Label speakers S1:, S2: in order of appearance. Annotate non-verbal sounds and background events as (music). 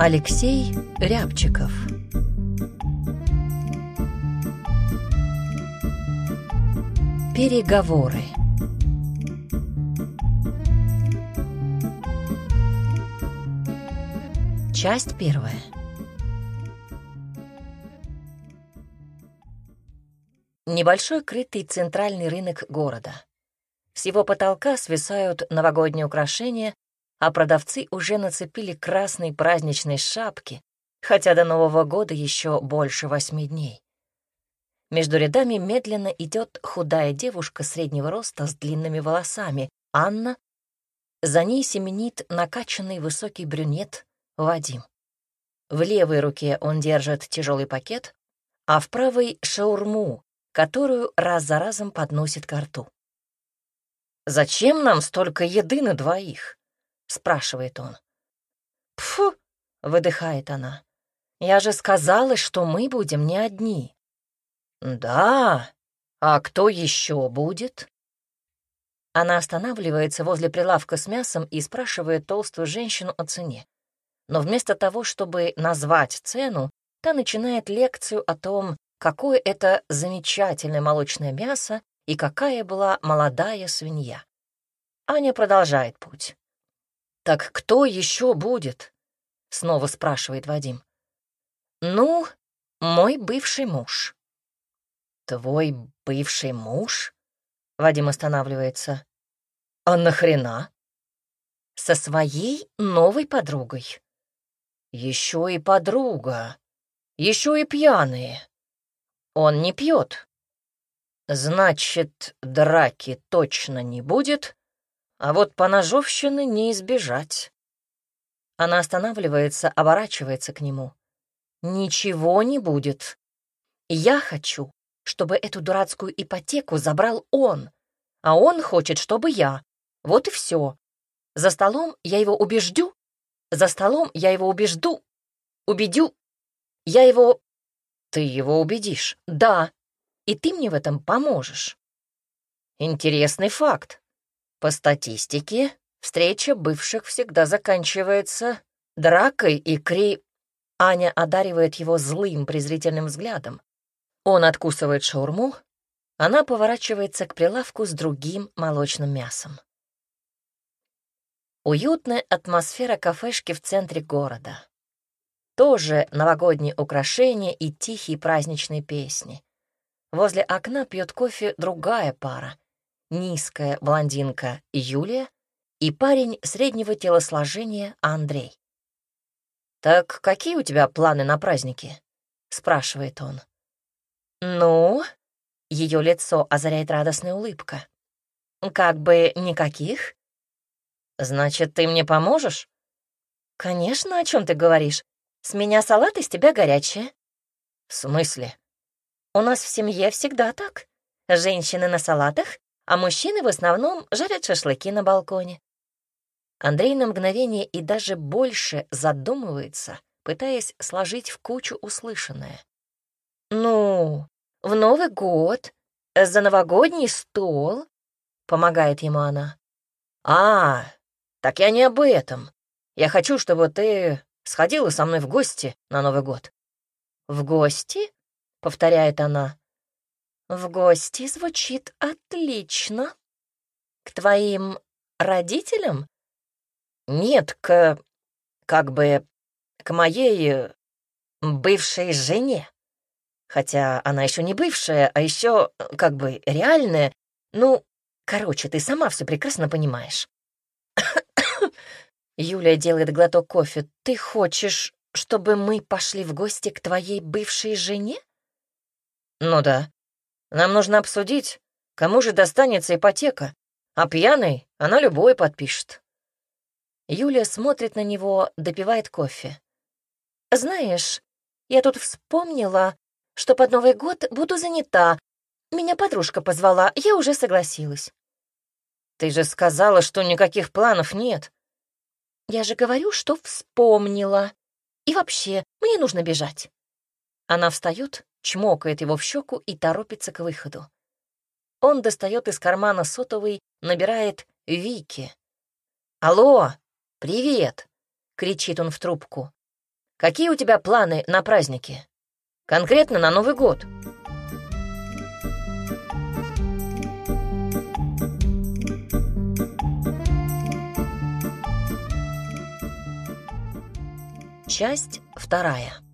S1: Алексей Рябчиков. Переговоры. Часть первая. Небольшой крытый центральный рынок города. С его потолка свисают новогодние украшения, а продавцы уже нацепили красные праздничные шапки, хотя до Нового года еще больше восьми дней. Между рядами медленно идет худая девушка среднего роста с длинными волосами, Анна. За ней семенит накачанный высокий брюнет Вадим. В левой руке он держит тяжелый пакет, а в правой — шаурму, которую раз за разом подносит к рту. «Зачем нам столько еды на двоих?» — спрашивает он. «Пфу!» — выдыхает она. «Я же сказала, что мы будем не одни». «Да? А кто еще будет?» Она останавливается возле прилавка с мясом и спрашивает толстую женщину о цене. Но вместо того, чтобы назвать цену, та начинает лекцию о том, какое это замечательное молочное мясо и какая была молодая свинья. Аня продолжает путь. «Так кто еще будет?» — снова спрашивает Вадим. «Ну, мой бывший муж». «Твой бывший муж?» — Вадим останавливается. «А нахрена?» «Со своей новой подругой». «Еще и подруга. Еще и пьяные. Он не пьет, Значит, драки точно не будет, а вот поножовщины не избежать. Она останавливается, оборачивается к нему. Ничего не будет. Я хочу, чтобы эту дурацкую ипотеку забрал он, а он хочет, чтобы я. Вот и все. За столом я его убеждю, за столом я его убежду, убедю. Я его... Ты его убедишь? Да, и ты мне в этом поможешь. Интересный факт. По статистике, встреча бывших всегда заканчивается дракой и кри... Аня одаривает его злым презрительным взглядом. Он откусывает шаурму, она поворачивается к прилавку с другим молочным мясом. Уютная атмосфера кафешки в центре города. Тоже новогодние украшения и тихие праздничные песни. Возле окна пьет кофе другая пара. Низкая блондинка Юлия и парень среднего телосложения Андрей. «Так какие у тебя планы на праздники?» — спрашивает он. «Ну?» — ее лицо озаряет радостная улыбка. «Как бы никаких». «Значит, ты мне поможешь?» «Конечно, о чем ты говоришь? С меня салат, из тебя горячее». «В смысле?» У нас в семье всегда так. Женщины на салатах, а мужчины в основном жарят шашлыки на балконе. Андрей на мгновение и даже больше задумывается, пытаясь сложить в кучу услышанное. «Ну, в Новый год, за новогодний стол», — помогает ему она. «А, так я не об этом. Я хочу, чтобы ты сходила со мной в гости на Новый год». «В гости?» — повторяет она. «В гости звучит отлично. К твоим родителям?» «Нет, к... как бы... к моей... Бывшей жене. Хотя она еще не бывшая, а еще как бы реальная. Ну, короче, ты сама все прекрасно понимаешь». (coughs) Юлия делает глоток кофе. «Ты хочешь, чтобы мы пошли в гости к твоей бывшей жене?» «Ну да. Нам нужно обсудить, кому же достанется ипотека, а пьяный она любой подпишет». Юлия смотрит на него, допивает кофе. «Знаешь, я тут вспомнила, что под Новый год буду занята. Меня подружка позвала, я уже согласилась». «Ты же сказала, что никаких планов нет». «Я же говорю, что вспомнила. И вообще, мне нужно бежать». Она встает, чмокает его в щеку и торопится к выходу. Он достает из кармана сотовый, набирает Вики. «Алло, привет!» — кричит он в трубку. «Какие у тебя планы на праздники? Конкретно на Новый год?» Часть вторая.